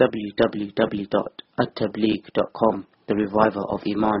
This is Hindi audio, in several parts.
www.attableek.com The Reviver of Iman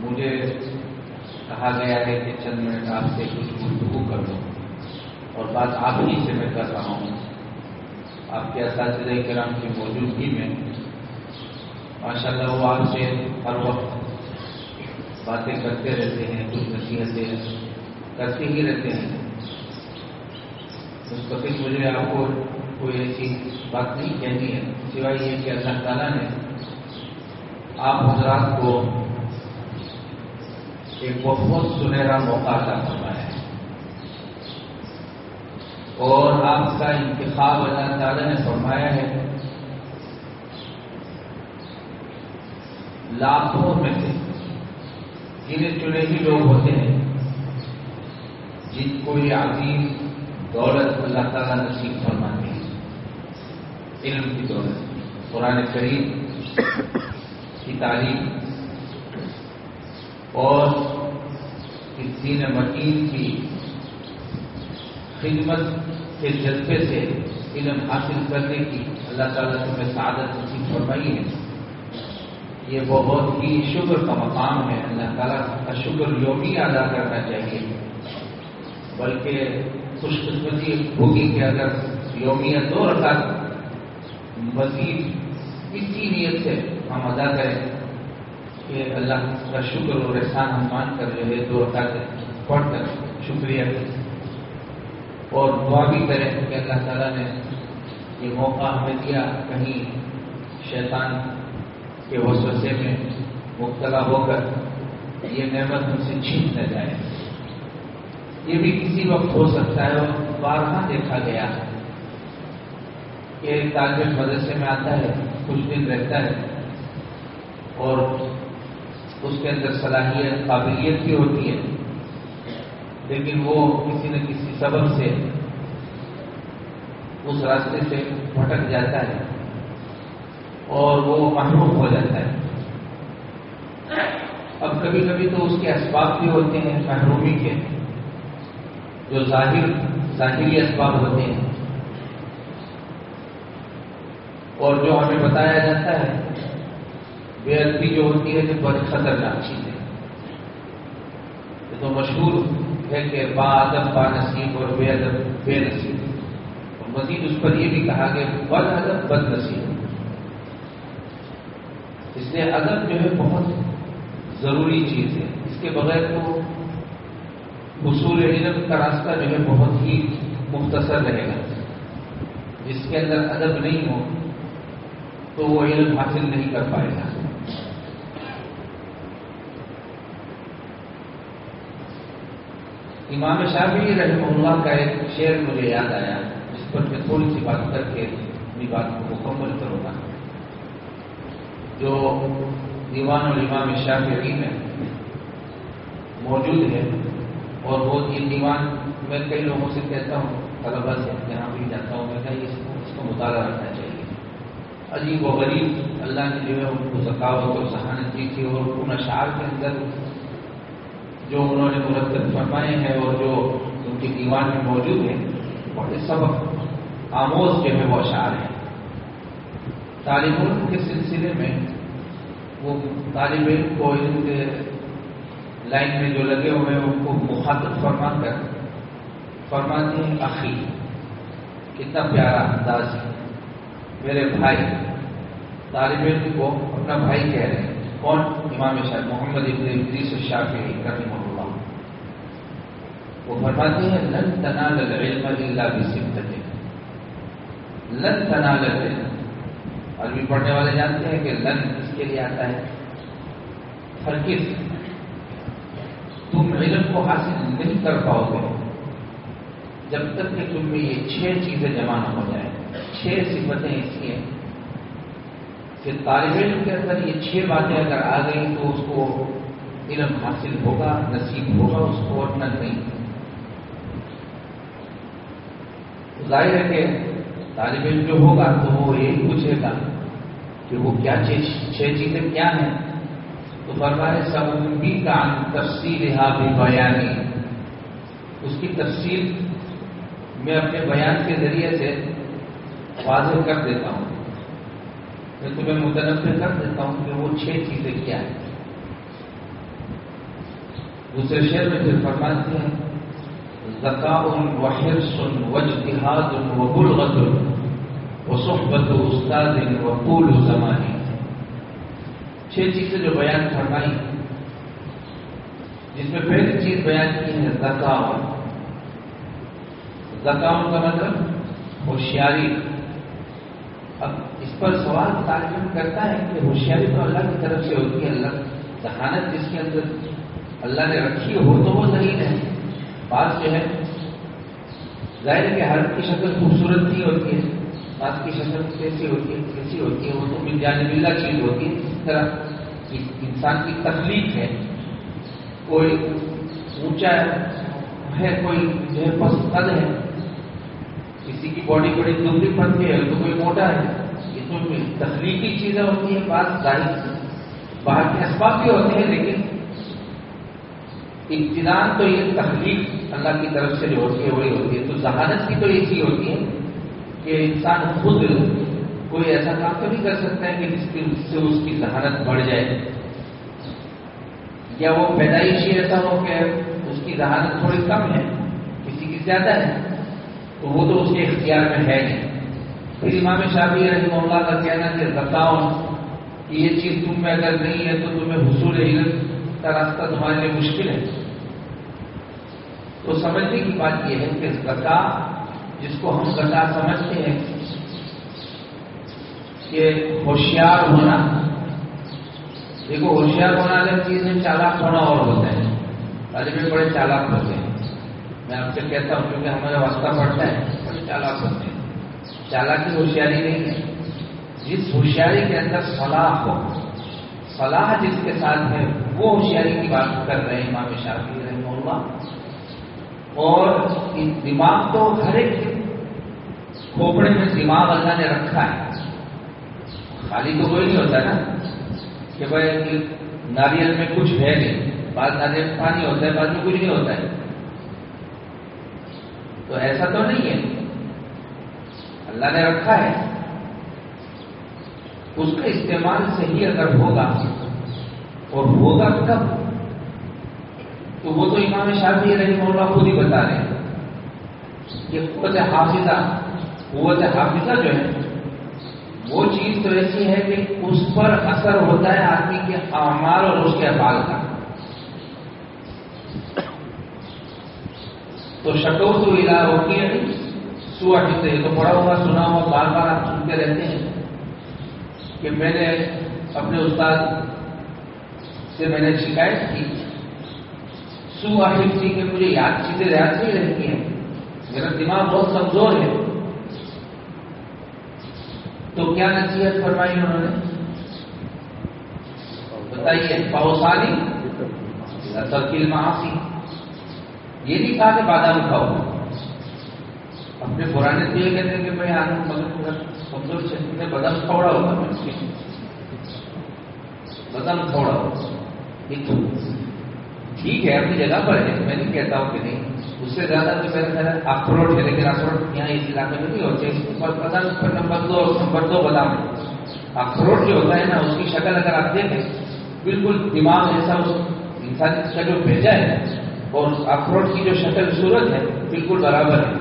मुझे कहा गया है कि चंद मिनट आपसे कुछ गुफ्तगू कर दो और बात आप ही से मैं कर रहा हूँ। आपके इस कराम की मौजूदगी में। माशाल्लाह वो आपसे हर वक्त बातें करते रहते हैं, कुछ नसीहतें करते ही रहते हैं। पर मुझे आपको कोई ऐसी बात नहीं कहनी है, सिवाय ये कि अल्लाह ताला ने आप हजरात को एक बहुत सुनहरा मौका अदा फरमाया है। और आपका इंतखाब अल्लाह ताला ने फरमाया है, लाखों में से गिने चुने ही लोग होते हैं जिनको ये अजीम दौलत अल्लाह ताला नसीब फरमाते हैं। इल्म की दौलत। कुरान करीम की तालीम और इस दीन मकीन की खिदमत के जज्बे से इलम हासिल करने की अल्लाह ताला तुम्हें सादत नसीब फरमाई है। ये बहुत ही शुक्र का मकाम है। अल्लाह ताला का शुक्र योमी अदा करना चाहिए। बल्कि खुशकिस्मती होगी कि अगर योमियत दो रकात मजीद इसी नीयत से हम अदा करें अल्लाह का शुक्र और एहसान हम मान कर जो है दो रकात पढ़कर शुक्रिया करें। और दुआ भी करें कि अल्लाह ताला ने ये मौका हमें दिया कहीं शैतान के वसवसे में मुबतला होकर ये नेमत हमसे छीन न जाए। ये भी किसी वक्त हो सकता है और बारहा देखा गया कि तालब मदरसे में आता है, कुछ दिन रहता है और उसके अंदर सलाहियत, काबिलियत भी होती है। लेकिन वो किसी न किसी सबब से उस रास्ते से भटक जाता है और वो महरूम हो जाता है। अब कभी कभी तो उसके असबाब भी होते हैं, महरूमी के, जो ज़ाहिर, जाहिरी असबाब होते हैं। और जो हमें बताया जाता है बेअदबी जो होती है तो बड़ी खतरनाक चीज़ है। ये तो मशहूर है कि बादब बानसीब और बेअदब, बेनसीब। और मजीद उस पर यह भी कहा कि बद अदब बद नसीब इसलिए अदब जो है बहुत ज़रूरी चीज़ है। इसके बगैर तो उसूल इलम का रास्ता जो है बहुत ही मुख्तसर रहेगा। जिसके अंदर अदब नहीं हो तो वो इल्म हासिल नहीं कर पाएगा। इमाम शाफी रहमुल्ला का एक शेर मुझे याद आया, जिस पर मैं थोड़ी सी बात करके अपनी बात को मुकम्मल करूँगा, जो दीवान और इमाम शाफी में मौजूद है, और वो ये दीवान, मैं कई लोगों से कहता हूँ, तलबा से जहाँ भी जाता हूँ। मैं कहीं इसको मुताला रखना चाहिए अजीब व गरीब। अल्लाह ने जो है उनको जकावत और सहानत दी थी और उन अशार के अंदर जो उन्होंने मुरतब फरमाए हैं और जो उनके दीवान में मौजूद है बड़े सबक आमोज जो है वो अशार हैं। तालिब के सिलसिले में वो तालिब को इनके लाइन में जो लगे हुए हैं, उनको मुखातब फरमा कर फरमाते हैं आखी कितना प्यारा अंदाज है। मेरे भाई, तालिब इल्म को अपना भाई कह रहे हैं। कौन? इमाम शाह, मोहम्मद इब्न इद्रीस शाफी, रहमहुल्लाह। वो फरमाते हैं, लन तनाल इल्म इल्ला बिसिद्दत लन तनाल अरबी पढ़ने वाले जानते हैं कि लन किसके लिए आता है? हरगिज तुम इल्म को हासिल नहीं कर पाओगे जब तक कि तुम में ये छह चीज़ें जमा न हो जाए। छह सिफतें ऐसी हैं। कि तालब इल्म के अंदर ये छह बातें अगर आ गई तो उसको इल्म हासिल होगा, नसीब होगा, उसको वरना नहीं। ज़ाहिर है कि तालब इल्म जो होगा तो वो यही पूछेगा कि वो क्या चीज़, छह चीज़ें क्या हैं। तो फरमाए सबूबी का तफसील भी बयानी। उसकी तफसील मैं अपने बयान के ज़रिए से वाजह कर देता हूँ। मैं तुम्हें मुतनफ़ कर देता हूँ कि वो छह चीज़ें क्या है। दूसरे शेर में फिर फरमाते हैं, जकाउन व हिरसुन व इजतिहादुन व बुलगतुन व सुहबत उस्तादिन व तूल जमानी। छह चीज़ें जो बयान फरमाई जिसमें पहली चीज़ बयान की है जकाउन। जकाउन का मतलब होशियारी। अब इस पर सवाल तारीफ़ करता है कि होशियारी तो अल्लाह की तरफ़ से होती है, अल्लाह जहानत जिसके अंदर अल्लाह ने रखी हो तो वो नहीं है। बात जो है, ज़ाहिर के हर की शक्ल खूबसूरत नहीं होती है, बात की शक्ल कैसी होती है, कैसी होती है, वो तो मिल जाने मिलना चीज़ होती है। इस तरह इंसान की तकलीफ़ है, कोई ऊँचा है कोई जो है पस्त कद है किसी की बॉडी बड़ी दुबली पड़ती है तो कोई मोटा है। ये तो तकलीफी चीज़ें होती है, बात ज़ाहिर बाहर के असबाब भी होते हैं, लेकिन इब्तदान तो ये तकलीफ़ अल्लाह की तरफ़ से जो होती है, वही होती है। तो जहानत की तो ये चीज़ होती है कि इंसान खुद कोई ऐसा काम तो नहीं कर सकता है कि जिसकी, जिससे उसकी जहानत बढ़ जाए। या वो पैदाइशी ऐसा हो कि उसकी जहानत थोड़ी कम है, किसी की ज़्यादा है। तो वो तो उसके इख्तियार में है नहीं। फिर इमाम शाफी रही का कहना कि बताओ कि ये चीज़ तुम में अगर नहीं है तो तुम्हें हसूल इल्म का रास्ता तुम्हारे लिए मुश्किल है। तो समझने की बात यह है कि गता जिसको हम गता समझते हैं कि होशियार होना, देखो होशियार होना अलग चीज़ है चालाक होना और होता है अरे में बड़े चालाक होते हैं। मैं आपसे कहता हूँ, क्योंकि हमारा वास्ता पड़ता है बड़े चालाक होते हैं। चालाकी होशियारी नहीं है। जिस होशियारी के अंदर सलाह हो, सलाह जिसके साथ है, वो होशियारी की बात कर रहे हैं, इमाम शाफी रहमल्ला और दिमाग तो हर एक खोपड़े में दिमाग अल्लाह ने रखा है। खाली तो कोई नहीं होता ना, कि भाई नारियल में कुछ है नहीं, बाद नारियल पानी होता है, बाद में कुछ नहीं होता है। तो ऐसा तो नहीं है। अल्लाह ने रखा है। उसका इस्तेमाल सही अगर होगा, और होगा कब? तो वो तो इमाम शाफी रही मौला खुद ही बता रहे कि कुत हाफिजा कुत हाफिजा जो है, वो चीज़ तो ऐसी है कि उस पर असर होता है आदमी के अमाल और उसके अफाल का। तो शको तो इला होती है सुअ ये तो पढ़ा हुआ सुना हुआ बार बार आप सुनते रहते हैं। कि मैंने अपने उस्ताद से मैंने शिकायत की सुवाहिब थी कि मुझे याद चीज़ें याद नहीं रहती हैं, मेरा दिमाग बहुत कमज़ोर है। तो क्या नसीहत फरमाई उन्होंने? बताइए पाओसाली तरकील महासी ये नहीं कहा कि बादाम खाओ। अपने पुराने तो ये कहते हैं कि भाई आनंद मगर कमज़ोर क्षेत्र में बदम थोड़ा होगा बदम थोड़ा होगा ठीक है, अपनी जगह पर है। मैं नहीं कहता हूँ कि नहीं। उससे ज़्यादा तो मेरा ख्याल अखरोट है, लेकिन अखरोट यहाँ इस इलाके में नहीं होते। बदम पर नंबर दो नंबर दो बदाम अखरोट जो होता है ना, उसकी शक्ल अगर आप देखें, बिल्कुल दिमाग ऐसा उस इंसान का जो भेजा है और उस अखरोट की जो शक्ल सूरत है, बिल्कुल बराबर है।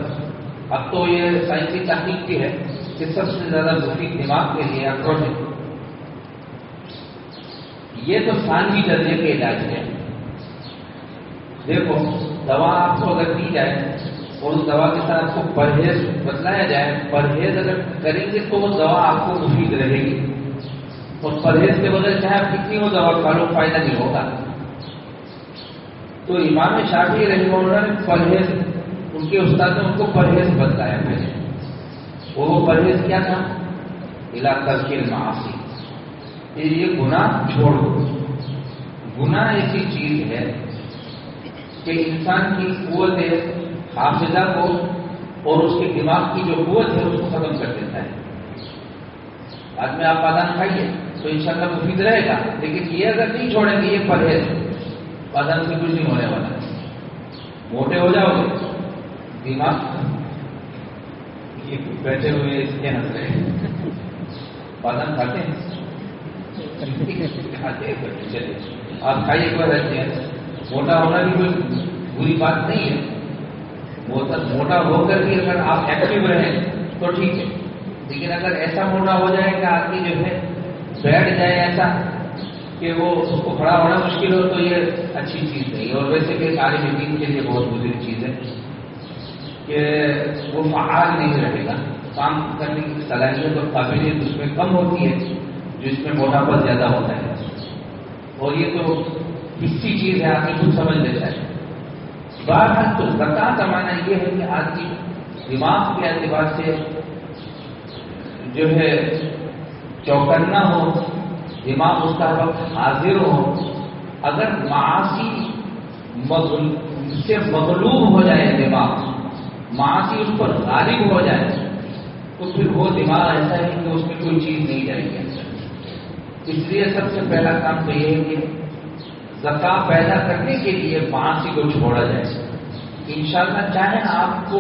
अब तो ये साइंसी तकनीक की है कि सबसे ज़्यादा मुफीद दिमाग के लिए अखरोट है। ये तो सानवी दर्जे के इलाज है। देखो, दवा आपको अगर दी जाए और उस दवा के साथ आपको परहेज बतलाया जाए, परहेज अगर करेंगे तो वो दवा आपको मुफीद रहेगी। और परहेज के बगैर चाहे आप कितनी वो दवा खा लो, फ़ायदा नहीं होगा। तो इमाम शाफी रही परहेज उनके उस्ताद ने उनको परहेज बताया पहले। वो परहेज क्या था? इलाका के मासी। ये गुनाह छोड़ दो। गुनाह ऐसी चीज़ है कि इंसान की कुत है, हाफिजा को, और उसके दिमाग की जो कुत है, उसको खत्म कर देता है। बाद में आप बादाम खाइए तो इंशाल्लाह मुफीद रहेगा, लेकिन ये अगर नहीं छोड़ेंगे, ये परहेज। बादाम से कुछ नहीं होने वाला। मोटे हो जाओगे। दिमाग ये बैठे हुए इसके हंस रहे बादाम खाते आप खाइए कोई रहते हैं मोटा होना भी कोई बुरी बात नहीं है। मोटा मोटा होकर भी अगर आप एक्टिव रहें तो ठीक है। लेकिन अगर ऐसा मोटा हो जाए कि आदमी जो है बैठ जाए ऐसा कि वो उसको खड़ा होना मुश्किल हो तो ये अच्छी चीज़ नहीं और वैसे भी सारी मीटिंग के लिए बहुत बुरी चीज़ है कि वो फहाल नहीं रहेगा। काम करने की सलाहियत और काबिलियत उसमें कम होती है जो इसमें मोटापा ज़्यादा होता है। और ये तो किसी चीज़ है, आदमी खुद समझ लेता है। बहरहाल तो जक़ा का माना यह है कि आदमी दिमाग के अतबार से जो है चौकन्ना हो दिमाग उसका वक्त हाजिर हो। अगर मासी से मगलूब हो जाए दिमाग, मासी उस पर गालिब हो जाए तो फिर वो दिमाग ऐसा है कि उसमें कोई चीज़ नहीं जाएगी। इसलिए सबसे पहला काम तो ये है कि जका पैदा करने के लिए मासी को छोड़ा जाए। इंशाल्लाह चाहे आपको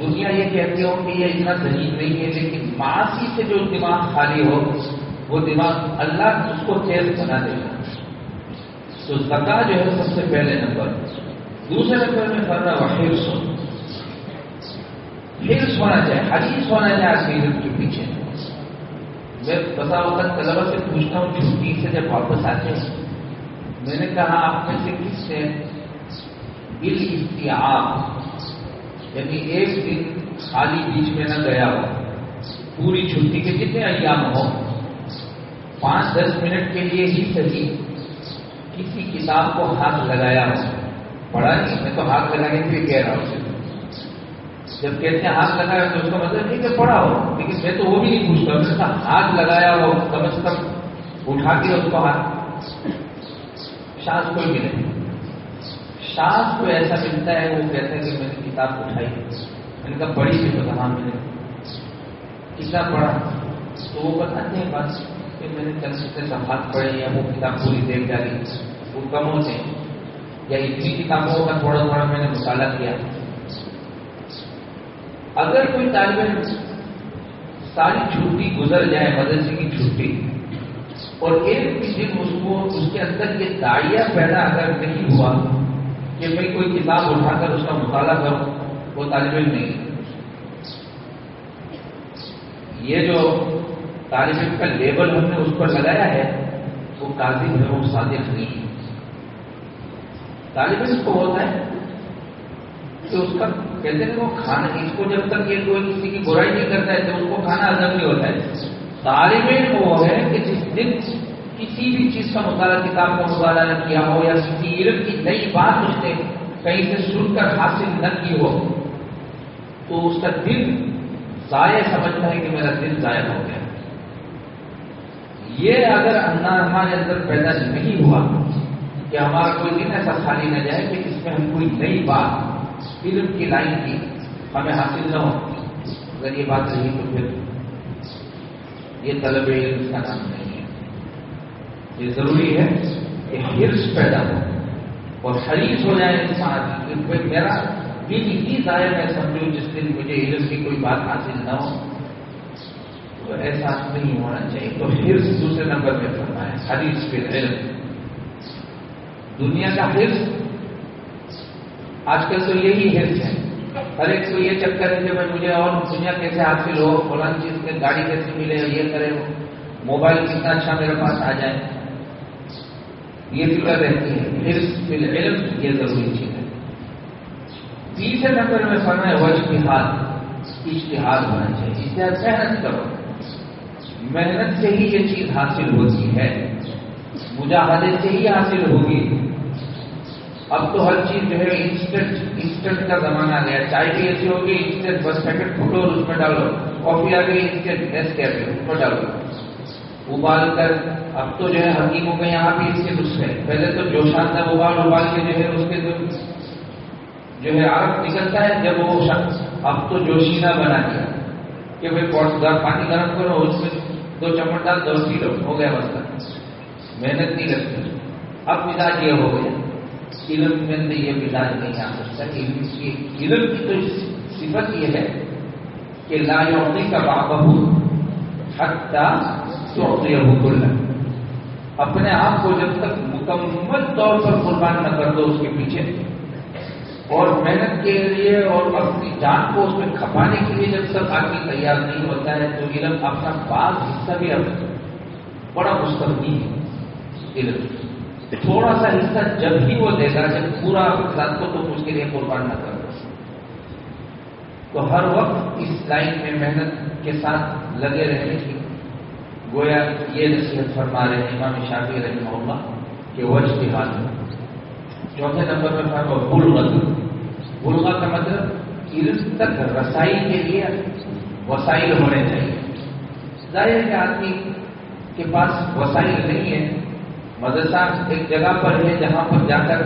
दुनिया ये कहती हो कि ये इतना दलील नहीं है, लेकिन मासी से जो दिमाग खाली हो वो दिमाग अल्लाह उसको तेज बना देगा। तो जका जो है सबसे पहले नंबर दूसरे नंबर में करना हुआ, हिर्स हिर्स होना चाहिए हरीस होना चाहिए आदमी के पीछे। मैं बता होता तलबा से पूछता हूँ छुट्टी से जब वापस आते हैं? मैंने कहा, आप में से किसने बिल इफ्तियाब यानी एक दिन खाली बीच में न गया हो। पूरी छुट्टी के जितने अयाम हो? पाँच दस मिनट के लिए ही सही किसी किताब को हाथ लगाया हो। पढ़ा नहीं, मैं तो हाथ लगाने के लिए कह रहा हूँ। जब कहते हैं हाथ लगाया तो उसका मतलब नहीं कि पढ़ा हो, लेकिन मैं तो वो भी नहीं पूछता। मैंने हाथ लगाया हो, कम से कम उठा के उसको हाथ। शास कोई भी नहीं शास को ऐसा मिलता है, वो कहते हैं कि मैंने किताब उठाई। मैंने कहा थी तो कहा मैंने किताब पढ़ा। तो वो बताते हैं बात। कि मैंने कल से हाथ पढ़े या वो किताब पूरी देख डाली वो कम होते या इतनी किताबों का थोड़ा थोड़ा मैंने मुताला किया। अगर कोई तालब सारी छुट्टी गुजर जाए मदरसे की छुट्टी, और एक दिन उसको, उसके अंदर ये दाड़िया पैदा अगर नहीं हुआ कि मैं कोई किताब उठाकर उसका मुताला करूँ, वो तालब नहीं। ये जो तालब का लेबल हमने उस पर लगाया है वो काजिब है वो सादिक नहीं है तालब इसको होता है? कि उसका कहते हैं वो खाना, इसको जब तक ये कोई किसी की बुराई नहीं करता है तो उसको खाना अदब नहीं होता है। तालिब वो है कि जिस दिन किसी भी चीज़ का मुताला किताब का मुताला किया हो या किसी की नई बात उसने कहीं से सुनकर हासिल न की हो तो उसका दिल जाय समझता है कि मेरा दिल जाय हो गया। ये अगर अन्ना हमारे अंदर पैदा नहीं हुआ, कि हमारा कोई दिन ऐसा खाली न जाए कि इसमें हम कोई नई बात इल्म की लाइन की हमें हासिल न हो। अगर ये बात रही तो फिर ये तलब का नाम नहीं है। ये ज़रूरी है कि हिर्स पैदा हो और हरीस हो जाए इंसान मेरा दिन ही जाए मैं समझू जिस दिन मुझे इल्म की कोई बात हासिल न हो। तो ऐसा नहीं होना चाहिए। तो हिर्स दूसरे नंबर पे करना है। हरीस फिर दुनिया का हिर्स आजकल तो यही हिर्स है। हर एक को ये चक्कर है कि भाई मुझे और दुनिया कैसे हासिल हो? फलान चीज़ में गाड़ी कैसे मिले ये करे हो मोबाइल कितना अच्छा मेरे पास आ जाए। ये फ़िक्र रहती है। फिर फिर इल्म ये ज़रूरी चीज़ है। तीसरे नंबर में फरमा है वजतिहाद इश्तिहाद होना चाहिए। इश्तिहाद मेहनत करो। मेहनत से ही ये चीज़ हासिल होती है। मुजाहदे से ही हासिल होगी। अब तो हर चीज़ जो है इंस्टेंट इंस्टेंट का जमाना गया। चाय भी ऐसी होगी इंस्टेंट बस पैकेट फूटो और उसमें डालो। कॉफ़ी आ गई इंस्टेंट गैस कैफ़े उसमें डालो। उबाल कर, अब तो जो है हकीमों के यहाँ भी इसके नुस्खे पहले तो जोशान था उबाल उबाल के जो है उसके जो जो है आग निकलता है जब वो अब तो जोशीना बना दिया। कि भाई पानी गर्म करो, उसमें दो चम्मच डाल दो पी लो हो गया बस मेहनत नहीं लगती अब मिजाज ये हो गया इलम में से ये मिजाज नहीं आ सकता इलम की तो सिफत ये है कि लायोती का बाबू हत्ता हुकुल अपने आप को जब तक मुकम्मल तौर पर कुर्बान न कर दो, उसके पीछे और मेहनत के लिए और अपनी जान को उसमें खपाने के लिए जब तक आदमी तैयार नहीं होता है तो इलम अपना बाल हिस्सा भी अब बड़ा मुस्तकी है इलम थोड़ा सा हिस्सा जब भी वो देगा, जब पूरा रात को तो उसके लिए कुर्बान न कर तो हर वक्त इस लाइन में मेहनत के साथ लगे रहने की गोया ये नसीहत फरमा रहे हैं इमाम शाफी रही के वज के हाल में चौथे नंबर में फरमा बुलगत बुलगा का मतलब इल्म तक रसाई के लिए वसाइल होने चाहिए। ज़ाहिर है आदमी के पास वसाइल नहीं है। मदरसा एक जगह पर है जहाँ पर जाकर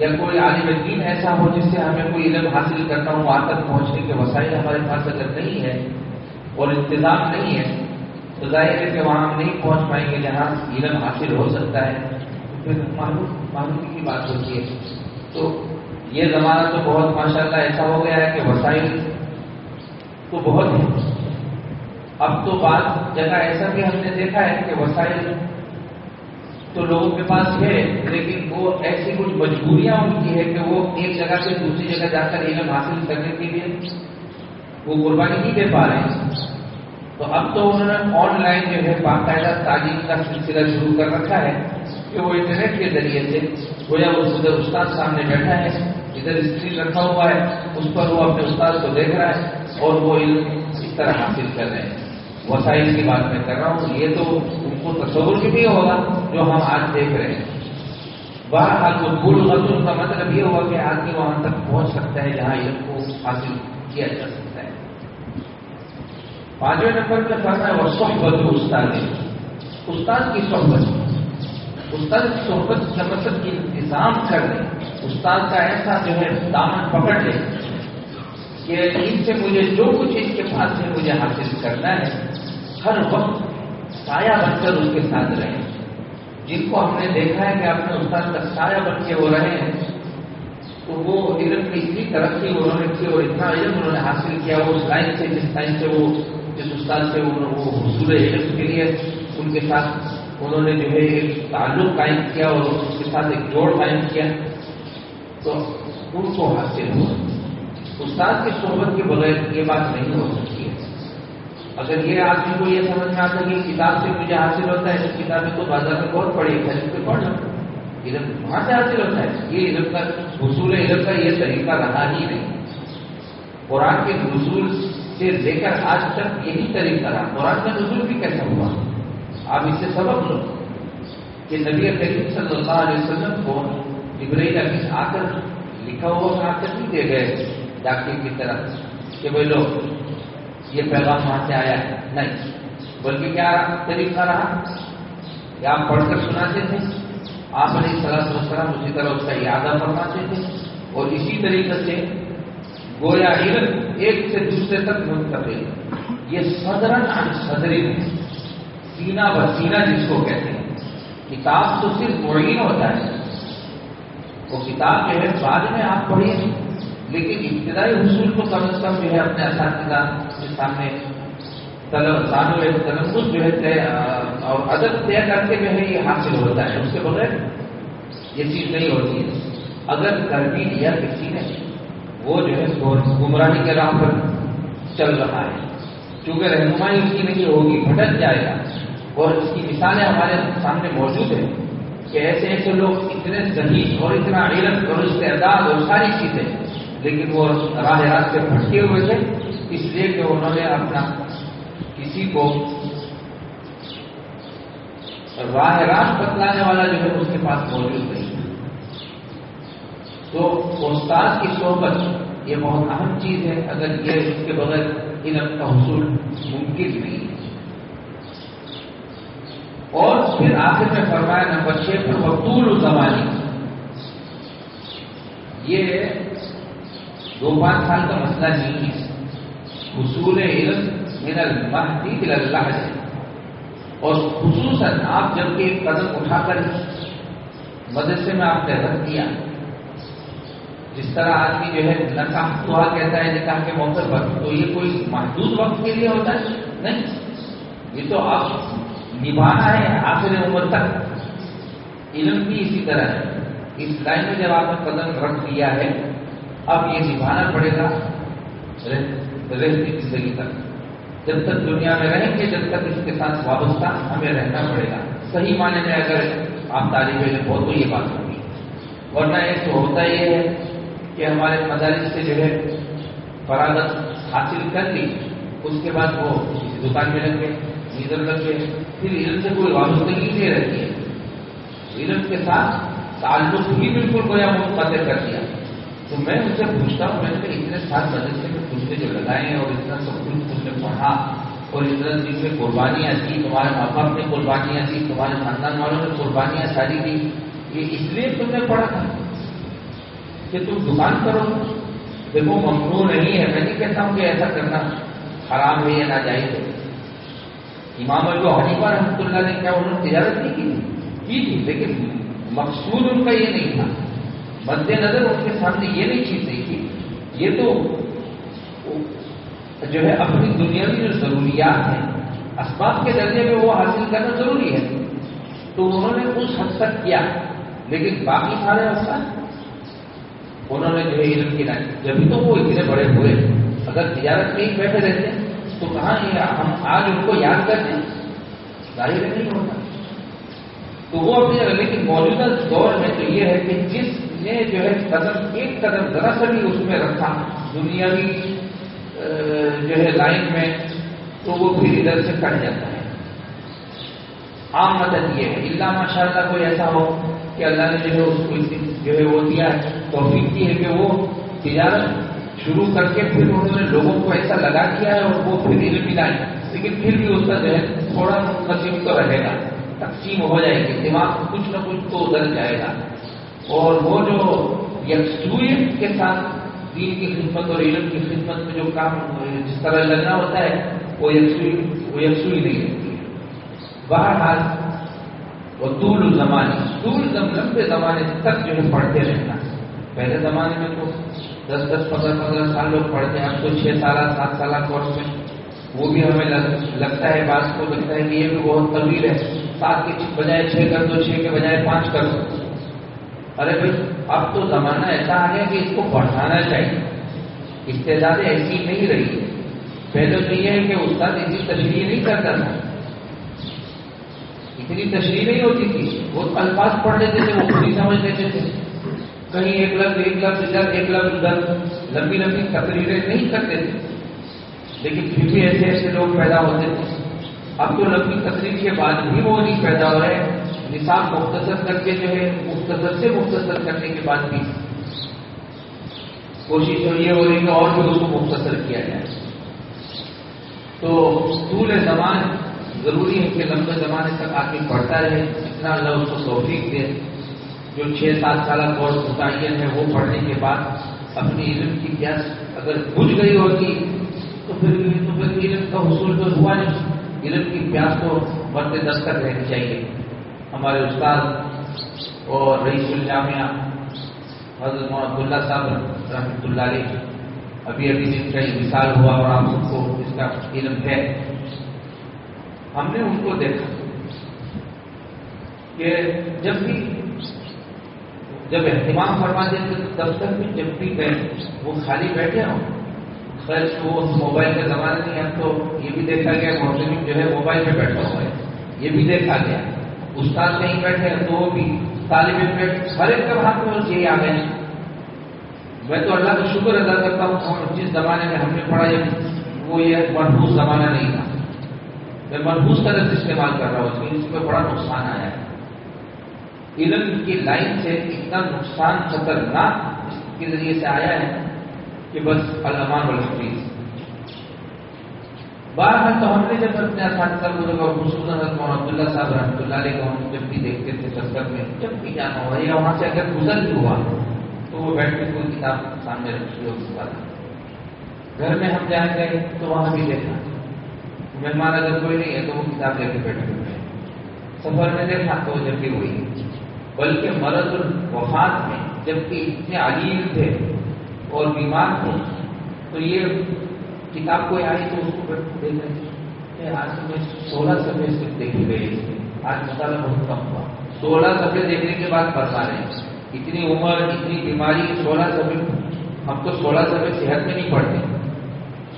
या कोई आलिम दीन ऐसा हो जिससे हमें कोई इलम हासिल करना हो, वहाँ तक पहुँचने के वसाइल हमारे पास अगर नहीं है और इंतज़ाम नहीं है तो ज़ाहिर है कि वहाँ हम नहीं पहुँच पाएँगे जहाँ इलम हासिल हो सकता है। तो मालूम मालूम की बात होती है। तो ये जमाना तो बहुत, माशाल्लाह, ऐसा हो गया है कि वसाइल तो बहुत है। अब तो बात, जगह ऐसा भी हमने देखा है कि वसाइल तो लोगों के पास है, लेकिन वो ऐसी कुछ मजबूरियाँ उनकी है कि वो एक जगह से दूसरी जगह जाकर इलम हासिल करने के लिए वो कुर्बानी नहीं दे पा रहे हैं। तो अब तो उन्होंने ऑनलाइन जो है बाकायदा तालीम का सिलसिला शुरू कर रखा है। कि वो इंटरनेट के ज़रिए से वो या वो उधर उस्ताद सामने बैठा है इधर स्क्रीन रखा हुआ है, उस पर वो अपने उस्ताद को देख रहा है और वो इस तरह हासिल कर रहे हैं। वसाइल की बात मैं कर रहा हूँ, ये तो उनको तस्वुर भी नहीं होगा जो हम आज देख रहे हैं। बहरहाल वो बुल गजुल का मतलब ये हुआ कि आदमी वहाँ तक पहुँच सकता है जहाँ इनको हासिल किया जा सकता है। पाँचवें नंबर पर कहना है, वह सोहबत उस्ताद उस्ताद की सोहबत। उस्ताद की सोहबत की इंतज़ाम कर ले उस्ताद का ऐसा जो है दामन पकड़ ले, कि इनसे मुझे जो कुछ इसके पास है मुझे हासिल करना है, हर वक्त साया बनकर उसके साथ रहे। जिनको हमने देखा है कि अपने उस्ताद का साया बन के वो रहे हैं तो वो इलम की इतनी तरक्की उन्होंने की और इतना इलम उन्होंने हासिल किया, वो उस लाइन से, जिस लाइन से वो, जिस उस्ताद से उन्होंने वो हसूल इलम के लिए उनके साथ उन्होंने जो है एक ताल्लुक कायम किया और उसके साथ एक जोड़ कायम किया। तो उनको हासिल हुआ। उस्ताद की सोहबत के बगैर ये बात नहीं हो सकती है। अगर ये आदमी को ये समझ में आता कि किताब से मुझे हासिल होता है तो किताबें तो बाज़ार में बहुत पड़ी है पढ़। इधर वहाँ से हासिल होता है। ये इधर का वसूल इधर का ये तरीका रहा ही नहीं। कुरान के वसूल से लेकर आज तक यही तरीका रहा। कुरान का वसूल भी कैसा हुआ? आप इससे सबक लो। कि नबी करीम सल्लल्लाहु अलैहि वसल्लम को इब्राहिम अभी आकर लिखा हुआ आकर नहीं दे गए डाकिए की तरफ़ कि भाई लोग ये पैगाम वहाँ से आया है? नहीं। बल्कि क्या तरीका रहा? कि आप पढ़कर सुनाते थे। आप सलाम उसी तरह उसका यादा फरमाते थे। और इसी तरीके से गोया इल्म एक से दूसरे तक मुंतकिल ये सदरन सदरी सदरिन सीना ब सीना जिसको कहते हैं। किताब तो सिर्फ़ मुइन होता है। वो किताब जो है बाद में आप पढ़िए, लेकिन इब्तदाई हसूल को कम अज कम जो है अपने इस के सामने तलमुस जो है तय और अदब तय करके जो है ये हासिल होता है। उसके बगैर ये चीज़ नहीं होती है। अगर कर भी दिया किसी ने, वो जो है गुमराही के राह पर चल रहा है। क्योंकि रहनुमाई उसकी नहीं होगी, भटक जाएगा। और इसकी मिसालें हमारे सामने मौजूद है कि ऐसे ऐसे लोग इतने सही और इतना इलम और इस्तेदाद और सारी चीज़ें, लेकिन वो राह रास्ते भटके हुए थे। इसलिए कि उन्होंने अपना किसी को राह रात बतलाने वाला जो है उसके पास मौजूद नहीं तो उस्ताद की सोहबत ये बहुत अहम चीज़ है, अगर ये इसके बगैर इलम का हसूल मुमकिन नहीं और फिर आखिर में फरमाया, नंबर छह पर वकूल जमानी ये दो पाँच साल का मसला नहीं है। हसूल इलम मिनल महदी अल्लाह है और खसूस आप जबकि एक कदम उठाकर मदरसे में आपने रख दिया, जिस तरह आदमी जो है नकाह दुआ कहता है, निकाह के मौके पर तो ये कोई महदूद वक्त के लिए होता है? नहीं। ये तो आप निभाना है आखिर उम्र तक। इलम भी इसी तरह है। इस लाइन में जब आपने कदम रख दिया है, अब ये निभाना पड़ेगा रहती ज़िंदगी तक। जब तक दुनिया में रहेंगे, जब तक इसके साथ वाबस्ता हमें रहना पड़ेगा। सही माने में अगर आप तारीफ़ इलम हो तो ये बात होगी वरना एक तो होता ये है कि हमारे मदारिस से जो है फरागत हासिल कर ली, उसके बाद वो दुकान में लग गए। नीदर लग गए फिर इलम से कोई वाबस्तगी नहीं रहती है। इलम के साथ ताल्लुक ही बिल्कुल गोया मुंतद कर दिया। तो मैं उनसे पूछता हूँ, मैंने इतने साल मदरसे में तुमने जो लगाए और इतना सब कुछ तुमने पढ़ा और इतना में कुर्बानियाँ दी, तुम्हारे माँ बाप ने कुर्बानियाँ दी, तुम्हारे खानदान वालों ने कुर्बानियाँ सारी दी। ये इसलिए तुमने पढ़ा था कि तुम दुकान करो देखो ममनू नहीं है। मैं नहीं कहता हूँ कि ऐसा करना खराब है या ना जाए इमाम जो हनीफा रहमतुल्लाह ने क्या उन्होंने तजारत नहीं की थी की थी लेकिन मकसूद उनका ये नहीं था मद्देनजर उनके सामने ये नहीं चीज़ नहीं थी। ये तो जो है अपनी दुनियावी जो जरूरियात हैं असबाब के दर्जे में वो हासिल करना ज़रूरी है। तो उन्होंने उस हद तक किया, लेकिन बाकी सारे अवसर उन्होंने जो है इलम की जब तो वो इतने बड़े हुए, अगर तजारत में ही बैठे रहते तो कहा हम आज उनको याद करते ज़ाहिर नहीं होता। तो वो अपने, लेकिन मौजूदा दौर में तो ये है कि जिसने जो है कदम, एक कदम जरा सा भी उसमें रखा दुनियावी जो है लाइन में तो वो फिर इधर से कट जाता है। आम मदद ये है। इल्ला माशाल्लाह कोई ऐसा हो कि अल्लाह ने जो है उसको जो है वो दिया तोफीक की है कि वो तिजारत शुरू करके फिर उन्होंने लोगों को ऐसा लगा किया है और वो फिर इल्म लेकिन फिर भी उसका जो है, थोड़ा मुकदम तो रहेगा। तकसीम हो जाएगी, दिमाग कुछ न कुछ तो उधर जाएगा। और वो जो यकसूयत के साथ दीन की खिदमत और इलम की खिदमत में जो काम जिस तरह लगना होता है, वो यकसुई वो यकसुई नहीं रहती है। बहरहाल, वो दूल जमाने दूल लंबे जमाने तक जो है पढ़ते रहना। पहले जमाने में तो दस दस पंद्रह पंद्रह साल लोग पढ़ते हैं अब तो छह साल सात साल कोर्स में वो भी हमें लग, लगता है बात को लगता है कि ये भी बहुत तवील है। सात के बजाय छह कर दो छह के बजाय पाँच कर दो। अरे भाई अब तो जमाना ऐसा आ गया कि इसको बढ़ाना चाहिए। इस्तेदादें ऐसी नहीं रही है। पहले तो यह है कि उस्ताद इतनी तशरी नहीं करता था। इतनी तशरी नहीं होती थी। वो अल्फाज पढ़ लेते थे वो खुद समझ लेते थे। कहीं एक लफ्ज एक लफ्ज इधर एक लफ्ज, उधर लंबी लंबी तकरीरें नहीं करते थे। लेकिन फिर भी ऐसे ऐसे लोग पैदा होते थे। अब तो लंबी तकरीर के बाद भी वो नहीं पैदा हो रहे निसाब मुख्तसर करके जो है, मुख्तसर से मुख्तसर करने के बाद भी। कोशिश तो ये हो रही है और भी उसको मुख्तसर किया जाए। तो तूल जमान ज़रूरी है कि लंबे जमाने तक आदमी पढ़ता रहे। जितना अल्लाह उसको तोफीक दे। जो छह सात साल कोर्स मुतन है वो पढ़ने के बाद अपनी इलम की प्यास अगर बुझ गई होती तो फिर तो फिर इलम का हसूल तो हुआ नहीं। इलम की प्यास तो मरते दस्तक रहनी चाहिए। हमारे उस्ताद और रईसुल जामिया, हज़रत मोहम्मदुल्ला साहब रहमतुल्ला अभी अभी जिनका मिसाल हुआ और आप सबको इसका इलम है। हमने उनको देखा कि जब भी जब एहतमाम फरमा देते तो तब तक भी जब भी गए वो खाली बैठे हो, खैर वो मोबाइल का जमाना नहीं अब तो ये भी देखा गया मोहसिन जो है मोबाइल पे बैठा हुआ है। ये भी देखा गया। उस्ताद नहीं बैठे हैं तो वो भी तालिब हर एक के हाथ में यही आ गए मैं तो अल्लाह का शुक्र अदा करता हूँ जिस जमाने में हमने पढ़ा, ये वो ये मनहूस जमाना नहीं था। मैं मनहूस तरह से इस्तेमाल कर रहा हूँ इसमें बड़ा नुकसान आया। है इल्म की लाइन से इतना नुकसान खतरनाक के ज़रिए से आया है कि बस अलमान हफीज। बारह तो हमने जब अपने अब्दुल्ला साहब रहमतुल्ला को हम जब भी देखते थे दस्तक में, जब भी जाना हुआ या वहाँ से अगर गुजर भी हुआ तो वो बैठ के कोई किताब सामने रखी हो उसका घर में हम जाए गए तो वहाँ भी देखा। मेहमान अगर कोई नहीं है तो वो किताब लेके बैठे हुए सफ़र में देखा तो जब भी हुई बल्कि मरद वफात में जबकि इतने अलीम थे और बीमार थे तो ये किताब कोई आई तो उसको देख रहे आज सुबह सोलह सफे सिर्फ़ देखी गई आज मसाला बहुत कम हुआ। सोलह सफे देखने के बाद फरमा रहे इतनी उम्र, इतनी बीमारी, सोलह सफ़े हम तो सोलह सभी सेहत में नहीं पढ़ते।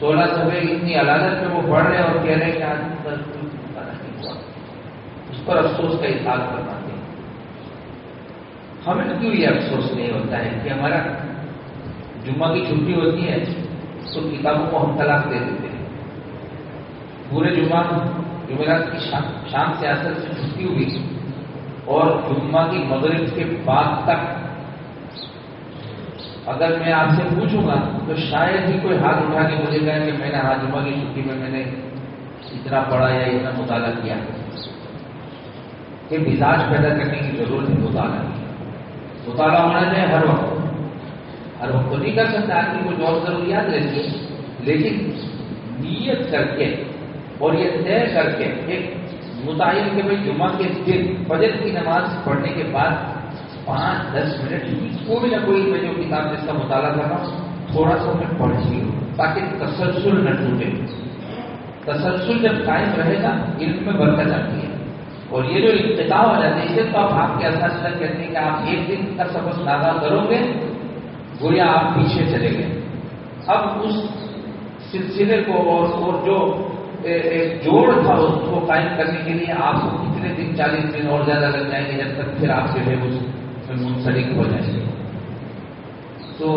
सोलह सफ़े इतनी अदालत में वो पढ़ रहे और कह रहे हैं कि आज उस पर अफसोस का इजहार हैं हमें क्यों ये अफसोस नहीं होता है कि हमारा जुम्मा की छुट्टी होती है तो किताबों को हम तलाक दे देते हैं। पूरे जुम्मा जुमेरात की शाम, से असर से छुट्टी हुई और जुम्मा की मगरिब के बाद तक अगर मैं आपसे पूछूँगा तो शायद ही कोई हाथ उठा के मुझे कहे कि मैंने हाथ जुम्मा की छुट्टी में मैंने इतना पढ़ा या इतना मुताला किया। कि मिजाज पैदा करने की ज़रूरत है मुताला की मुताला होना चाहिए हर वक्त। हर वक्त तो नहीं कर सकता, आदमी को और जरूरियात रहती है। लेकिन नीयत करके, और ये तय करके, एक मुतायन के भाई जुमा के दिन, फजर की नमाज़ पढ़ने के बाद पाँच, दस मिनट कोई ना कोई मैं जो किताब जिसका मुताला कर रहा हूँ थोड़ा सा मैं पढ़ ली, ताकि तसलसल न टूटे। तसलसल जब कायम रहेगा इल्म में बरकत आती है। और ये जो इब्तदा हो जाते हैं इसे तो आप आपके असास कहते हैं कि आप एक दिन का सबक नागा करोगे गोया आप पीछे चले गए अब उस सिलसिले को और, और जो ए, एक जोड़ था उसको कायम करने के लिए आपको कितने दिन चालीस दिन और ज़्यादा लग जाएँगे जब तक फिर आप जो उसमें मुंसलिक हो जाएँगे। तो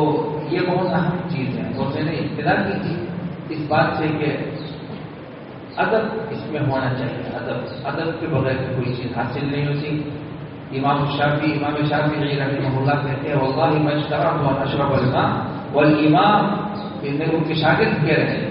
ये बहुत अहम चीज़ है। और मैंने इतना की थी इस बात से कि अदब इसमें होना चाहिए अदब अदब के बगैर कोई चीज हासिल नहीं होती इमाम शाफी इमाम शाफी रही मोहल्ला कहते हैं वल्लाह मशतरा अशरफ अलमा वल इमाम उनके शागिर्द कह रहे हैं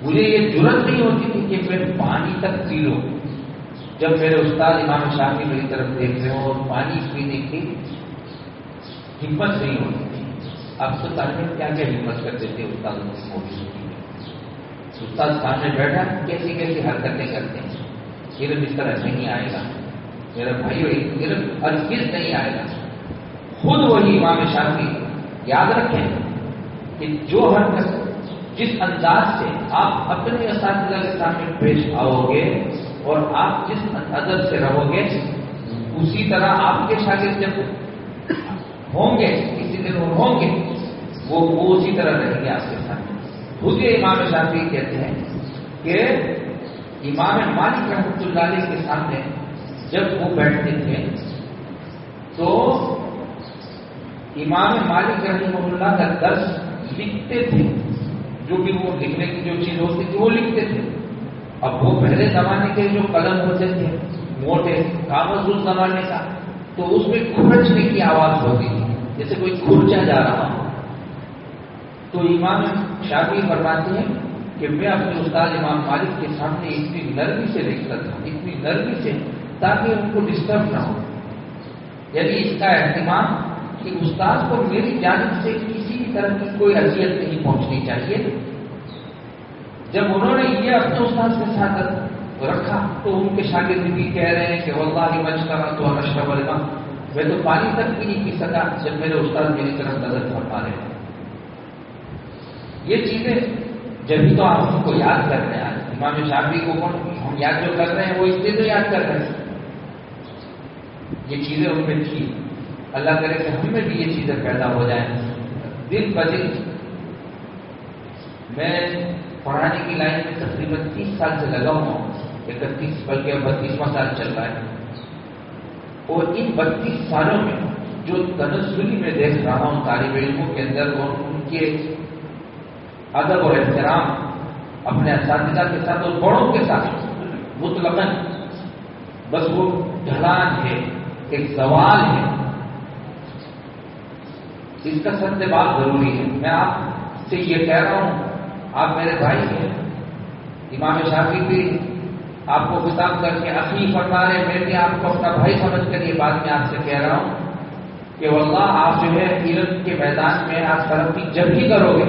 मुझे ये जरूरत नहीं होती थी कि मैं पानी तक पी लूं जब मेरे उस्ताद इमाम शाफी मेरी तरफ देख रहे हो और पानी पीने की हिम्मत नहीं होती। अब तो तालब क्या क्या हिम्मत करते थे उस्ताद उस्ताद सामने बैठा, कैसी कैसी हरकतें करते हैं। सिर्फ़ इस तरह नहीं आएगा। मेरा भाई इल्म अर्जित नहीं आएगा। खुद वही इमाम शाफी। याद रखें कि जो हर जिस अंदाज से आप अपने के सामने पेश आओगे और आप जिस अदब से रहोगे, उसी तरह आपके शागिर्द जब होंगे, किसी दिन वो होंगे, वो वो उसी तरह रहेंगे आपके सामने खुद ये इमाम शाफी कहते हैं कि इमाम मालिक रहमतुल्लाह के सामने जब वो बैठते थे तो इमाम मालिक रहमल्ला का दर्श लिखते थे, जो भी वो लिखने की जो चीज़ होती थी, वो लिखते थे। अब वो पहले जमाने के जो कलम होते थे, मोटे कागज़ उस जमाने का तो उसमें खुरचने की आवाज़ होती थी। जैसे कोई खुर्चा जा रहा हो। तो इमाम शाफी फरमाते हैं कि मैं अपने उस्ताद इमाम मालिक के सामने इतनी नरमी से लिखता था, इतनी नरमी से, ताकि उनको डिस्टर्ब ना हो। यदि इसका एहतमाम कि उस्ताद को मेरी जानब से किसी भी तरह की कोई अजियत नहीं पहुंचनी चाहिए। जब उन्होंने ये अपने उस्ताद के साथ रखा। तो उनके शागिर्द भी कह रहे हैं कि वल्लाह मच करा तो अशरफ अलमा मैं तो पानी तक भी नहीं पी सका जब मेरे उस्ताद मेरी तरफ़ नज़र फरमा रहे हैं ये चीज़ें जब भी तो आप उनको याद कर रहे हैं। इमाम शाफी को कौन हम याद जो कर रहे हैं, वो इसलिए तो याद कर रहे हैं। ये चीज़ें उनमें थी। अल्लाह करे कि हमें भी ये चीज़ें पैदा हो जाए। दिन ब दिन मैं पढ़ाने की लाइन में तकरीबन तीस साल से लगा हुआ हूँ। इकतीस बल्कि बत्तीसवा साल चल रहा है। और इन बत्तीस सालों में जो तनसुली में देख रहा हूँ तालब इलमों के अंदर और उनके अदब और एहतराम अपने इस के साथ और बड़ों के साथ मुतलकन, बस वो ढलान है, एक सवाल है। इसका सत्य बात ज़रूरी है। मैं आपसे ये कह रहा हूँ, आप मेरे भाई हैं, इमाम शाफी भी आपको किताब करके अखी फरमा रहे मैं भी आपको अपना भाई समझ कर ये बात मैं आपसे कह रहा हूँ कि वल्लाह, आप जो है इलम के मैदान में आप तरक्की जब ही करोगे,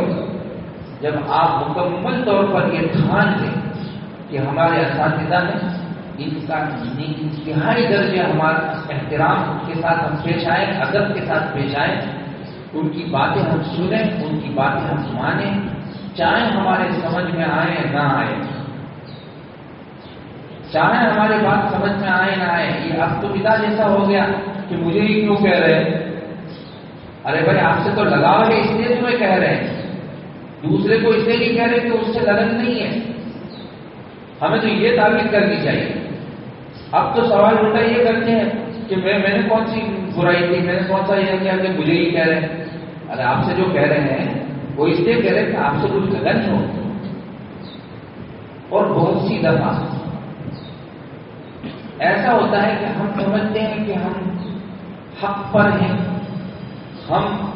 जब आप मुकम्मल तौर पर ये ठान लें कि हमारे इस ने इनका इंतहाई दर्जे हमारा एहतराम के साथ हम पेश आए, अदब के साथ पेश आए। उनकी बातें हम सुने, उनकी बातें हम माने, चाहे हमारे समझ में आए ना आए। चाहे हमारी बात समझ में आए ना आए। ये अब तो विदा जैसा हो गया कि मुझे ही क्यों कह रहे हैं? अरे भाई, आपसे तो लगाव है, इसलिए तुम्हें कह रहे हैं। दूसरे को इसलिए नहीं कह रहे कि उससे लगन नहीं है। हमें तो ये तारीफ़ करनी चाहिए। अब तो सवाल उल्टा ये करते हैं कि मैं, मैंने कौन सी बुराई की, मैंने कौन सा यह किया मुझे ही कह रहे हैं? अरे आपसे जो कह रहे हैं, वो इसलिए कह रहे हैं कि आपसे कुछ लगन हो। और बहुत सी दफ़ा ऐसा होता है कि हम समझते हैं कि हम हक पर हैं। हम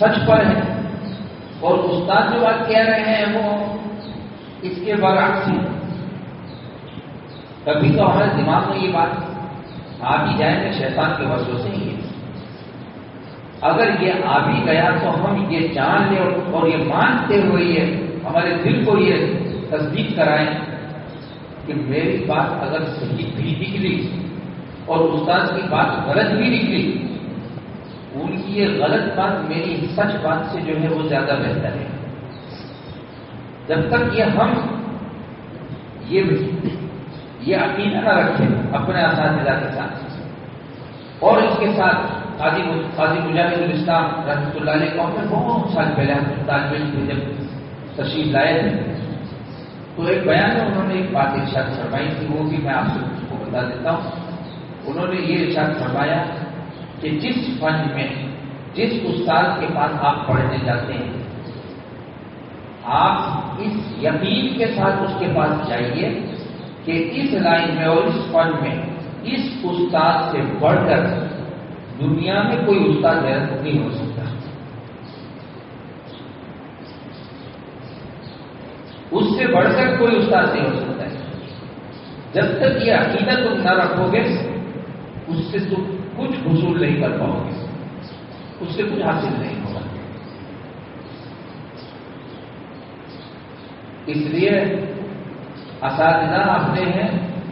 सच पर हैं। और उस्ताद जो बात कह रहे हैं वो इसके बरक्स हैं कभी तो हमारे दिमाग में ये बात आ भी जाए कि शैतान के वजह से ही। अगर ये आ भी गया तो हम ये जान ले और ये मानते हुए ये हमारे दिल को ये तस्दीक कराएँ। कि मेरी बात अगर सही भी निकली और उस्ताद की बात गलत भी निकली, उनकी ये गलत बात मेरी सच बात से जो है वो ज़्यादा बेहतर है। जब तक ये हम, ये ये अकीदा न रखें अपने इस के साथ। और इसके साथ काजी काजी इस्लाम रहमतुल्लाह को हमने बहुत साल पहले हम ताजमहल में जब तशीफ लाए थे तो एक बयान में उन्होंने एक बात इर्शाद फरमाई थी, वो भी मैं आपसे उसको बता देता हूँ। उन्होंने ये इर्शाद फरमाया कि जिस फन में, जिस उस्ताद के पास आप पढ़ने जाते हैं, आप इस यकीन के साथ उसके पास जाइए कि इस लाइन में और इस फन में, इस उस्ताद से बढ़कर दुनिया में कोई उस्ताद नहीं हो सकता। उससे बढ़कर कोई उस्ताद नहीं हो सकता है। जब तक ये अकीदत तुम न रखोगे, उससे तुम कुछ हसूल नहीं कर पाओगे। उससे कुछ हासिल नहीं होगा। इसलिए असाधा अपने हैं,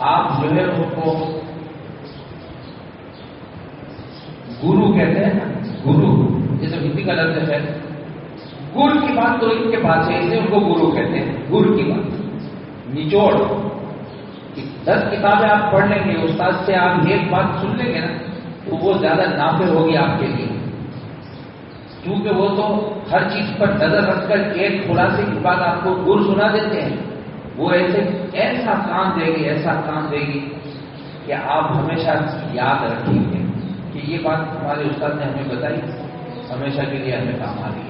आप जो है उनको गुरु कहते हैं ना, गुरु जैसे हिंदी का लफ्ज है। गुरु की बात तो इनके पास है इसलिए उनको गुरु कहते हैं। गुरु की बात। निचोड़। दस किताबें आप पढ़ लेंगे, उस्ताद से आप एक बात सुन लेंगे ना तो वो ज़्यादा नाफिर होगी आपके लिए। क्योंकि वो तो हर चीज़ पर नज़र रखकर एक खुलासे की बात आपको गुरु सुना देते हैं। वो ऐसे, ऐसा काम देगी, ऐसा काम देगी कि आप हमेशा याद रखेंगे कि ये बात हमारे उस्ताद ने हमें बताई, हमेशा के लिए हमें काम आ है।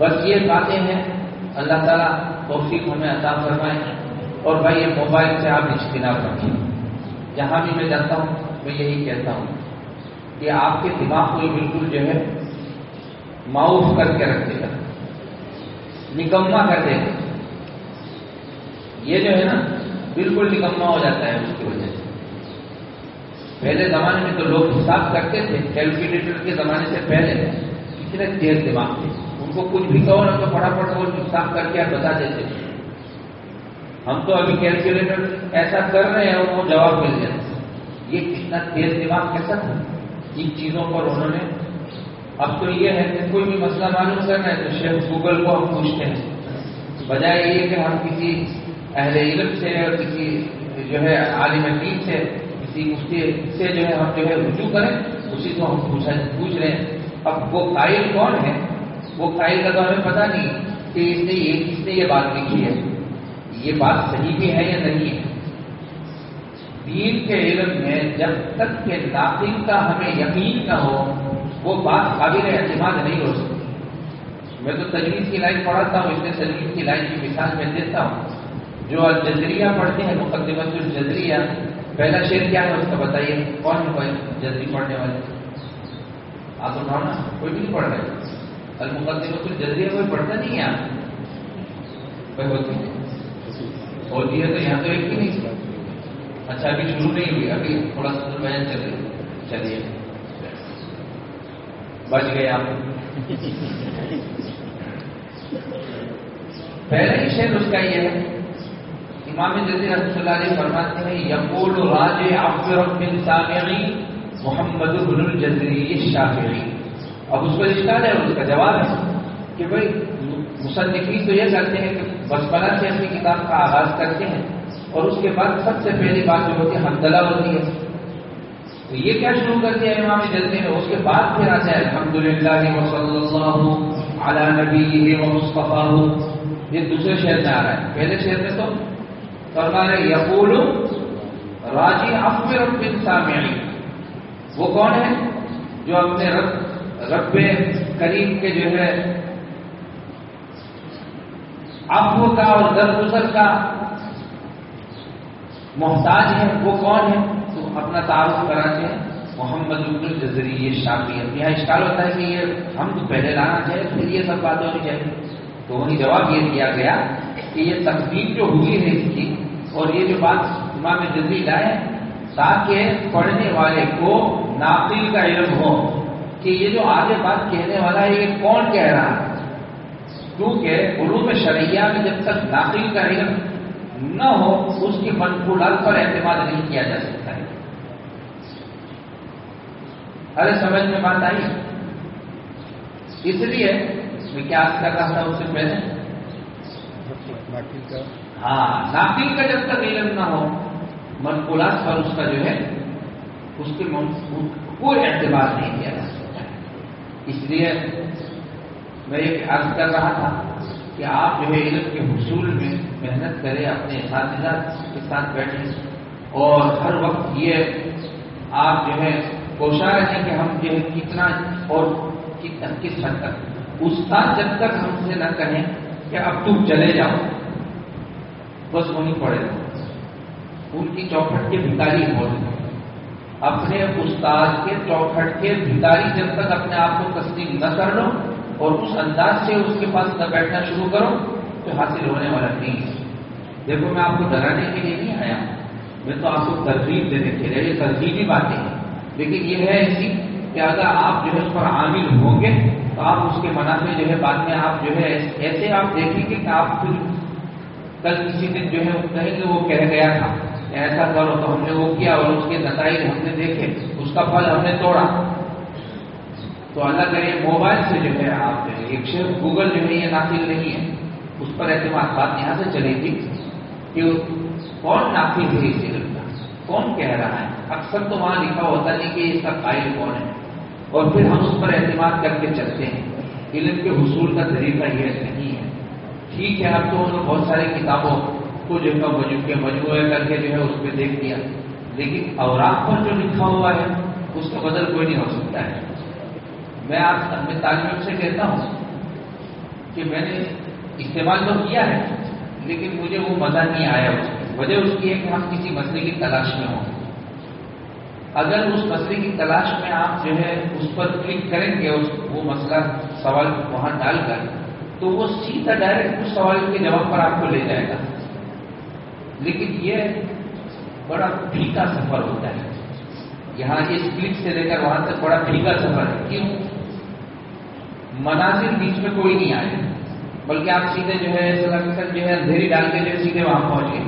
बस ये बातें हैं। अल्लाह ताला तोफीक हमें अता फरमाए और भाई ये मोबाइल से आप इज्तनाब रखें। जहाँ भी मैं जाता हूँ, मैं यही कहता हूँ कि आपके दिमाग को बिल्कुल जो है माउफ करके रख देगा। निकम्मा कर देगा। ये जो है ना, बिल्कुल निकम्मा हो जाता है उसकी वजह से। पहले जमाने में तो लोग हिसाब करते थे कैलकुलेटर के जमाने से पहले कितने तेज दिमाग थे। उनको कुछ भी कहो ना तो फटाफट वो हिसाब करके आप बता देते हम तो अभी कैलकुलेटर ऐसा कर रहे हैं और वो जवाब मिल जाता ये कितना तेज दिमाग कैसा था इन चीज़ों पर उन्होंने अब तो ये है कि कोई भी मसला मालूम करना है तो शेख गूगल को हम पूछते हैं। बजाय ये कि हम किसी अहले इलम से और किसी जो है आलिम दीन से, किसी उसके से जो है हम जो है रुजू करें, उसी को हम पूछ रहे हैं। अब वो कायल कौन है? वो कायल का तो हमें पता नहीं कि इसने ये, किसने ये बात लिखी है। ये बात सही भी है या नहीं है? दीन के इल्म में जब तक के नाकिल का हमें यकीन न हो, वो बात काबिल एतमाद नहीं हो सकती। मैं तो तजवीज़ की लाइन पढ़ाता हूँ, इसलिए तजवीज़ की लाइन की मिसाल मैं देता हूँ। जो जजरिया पढ़ते हैं मुकदमत जजरिया पहला शेर क्या है उसका बताइए कौन है जजरी पढ़ने वाले? आप उठाओ ना कोई भी नहीं पढ़ रहे अल मुकदमत जजरिया कोई पढ़ता नहीं है कोई होती होती है। तो यहाँ तो एक ही नहीं। अच्छा अभी शुरू नहीं हुई, अभी थोड़ा सा तो बयान चल रही चलिए। बच गए आप। पहले ही शेर उसका ये है। इमाम जजी रसुल्ला फरमाते हैं यकूल राज आफिर मोहम्मद जजरी शाफी अब उसको इश्काल है, उसका जवाब है। कि भाई मुसन्फी तो यह करते हैं कि बचपना से अपनी किताब का आगाज़ करते हैं और उसके बाद सबसे पहली बात जो होती है, हमदला होती है। तो ये क्या शुरू करते हैं इमाम जल्दी में? उसके बाद फिर आता है अलहमदुल्ला अला नबी मुस्तफ़ा ये दूसरे शहर में आ रहा है। पहले शहर में तो फरमा रहे, यकूल राज़ी अफमिर बिन सामी वो कौन है जो अपने रब रब करीम के जो है अफव का और दरगुजर का मोहताज है, वो कौन है? तो अपना तारुफ कराते हैं। मोहम्मद जजरी ये शाफियत यहाँ इश्काल होता है कि ये हम तो पहले लाना चाहिए फिर ये सब बात होनी चाहिए। तो वही जवाब ये दिया गया कि ये तकदीम जो हुई है इसकी, और ये जो बात इमाम जजरी लाए, ताकि पढ़ने वाले को नाकिल का इल्म हो। कि ये जो आगे बात कहने वाला है ये कौन कह रहा है? क्योंकि उलूम शरिया में जब तक दाखिल का इल्म न हो उसकी मनकूलात पर एतमाद नहीं किया जा सकता है। अरे समझ में बात आई? इसलिए मैं क्या कर रहा था उससे पहले? हाँ नाकिल का जब तक इलम ना हो मनकूलात पर उसका जो है उसके कोई एतबार नहीं किया जा इसलिए मैं ये अर्ज़ कर रहा था कि आप जो है इल्म के हसूल में मेहनत करें, अपने साथ के साथ बैठे। और हर वक्त ये आप जो है कोशा रहें कि हम जो है कितना और कितना किस हद तक। उस्ताद जब तक हमसे न कहें कि अब तुम चले जाओ, बस वहीं पड़े। उनकी चौखट के भिकारी हो। अपने उस्ताद के चौखट के भिकारी जब तक अपने आप को तस्लीम न कर लो और उस अंदाज से उसके पास न बैठना शुरू करो तो हासिल होने वाला नहीं देखो, मैं आपको डराने के लिए नहीं आया। मैं तो आपको तरजीब देने के लिए, ये तरजीबी बातें हैं। लेकिन ये है ऐसी कि अगर आप जो है उस पर आमिल होंगे तो आप उसके मना में जो है बाद में आप जो है ऐसे आप देखेंगे कि आप फिर कल किसी दिन जो है कहेंगे वो कह गया था। ऐसा करो तो हमने वो किया और उसके नतज हमने देखे, उसका फल हमने तोड़ा। तो अल्लाह करे, मोबाइल से जो है आप एक शेर गूगल जो है ये नासिल नहीं है। उस पर एतमाद बात बात यहाँ से चलेगी कि कौन नाफिल है इस इल्म का? कौन कह रहा है? अक्सर तो वहाँ लिखा होता नहीं कि इसका कायल कौन है। और फिर हम उस पर एतमाद करके चलते हैं। इल्म के हसूल का तरीका यह नहीं है। ठीक है, अब तो उन्होंने बहुत सारी किताबों को जो है मजू के मजबूए करके जो है उस पर देख दिया लेकिन अवराक पर जो लिखा हुआ है, उसका बदल कोई नहीं हो सकता है। मैं आप अपने तालिम से कहता हूँ कि मैंने इस्तेमाल तो किया है, लेकिन मुझे वो मज़ा नहीं आया उसमें। वजह उसकी है कि हम किसी मसले की तलाश में हों। अगर उस मसले की तलाश में आप जो है उस पर क्लिक करेंगे, उस वो मसला सवाल वहाँ डालकर तो वो सीधा डायरेक्ट उस सवाल के जवाब पर आपको ले जाएगा। लेकिन ये बड़ा फीका सफ़र होता है। यहाँ इस क्लिक से लेकर वहाँ तक बड़ा फीका सफ़र है। क्यों? मनाजिर बीच में कोई नहीं आए बल्कि आप सीधे जो है सलामत जो है, अंधेरी डाल के जो सीधे वहाँ पहुँच गए।